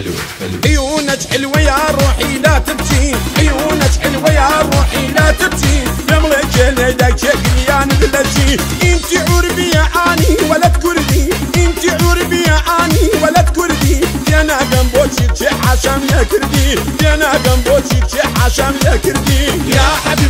حلوة عيونك حلوة يا روحي لا تبكي. عيونك حلوة يا روحي لا تبكي. يملك ليدك يا نبلتي انت عربي آني ولد كردي. انت عربي آني ولد كردي. أنا جنبوتي حشام يا كردي. أنا جنبوتي حشام يا كردي. يا حبيب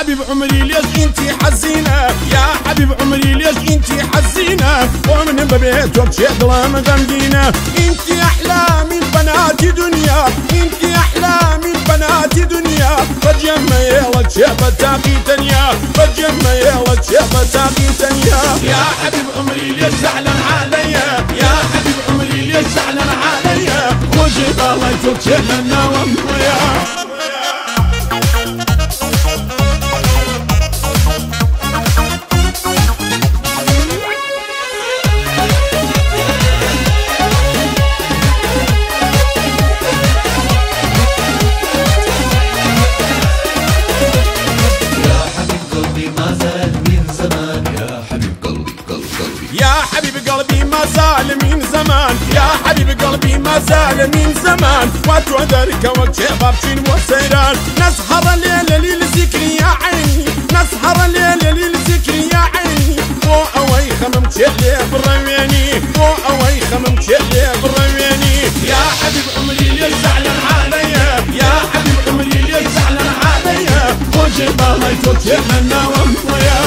حبيب عمري ليش انتي حزينة؟ يا حبيب عمري ليش انتي حزينة؟ ومن ببيتك ظلام غمدينة انتي أحلى من بنات دنيا. انتي أحلى من بنات دنيا. فجمع يلك شيبة تاقي تنيا. فجمع يلك شيبة تاقي تنيا. يا حبيب عمري ليش زعلان عليا؟ يا حبيب عمري ليش زعلان عليا؟ خذ بالله يفك لنا قلبي ما زال من زمان. يا حبيب قلبي قلبي قلبي. يا حبيب قلبي ما زال من زمان. يا حبيب قلبي ما زال من زمان. وتودرك وكيف بشين وسيران. نسهر الليل للذكر يا حبيب عمري ليش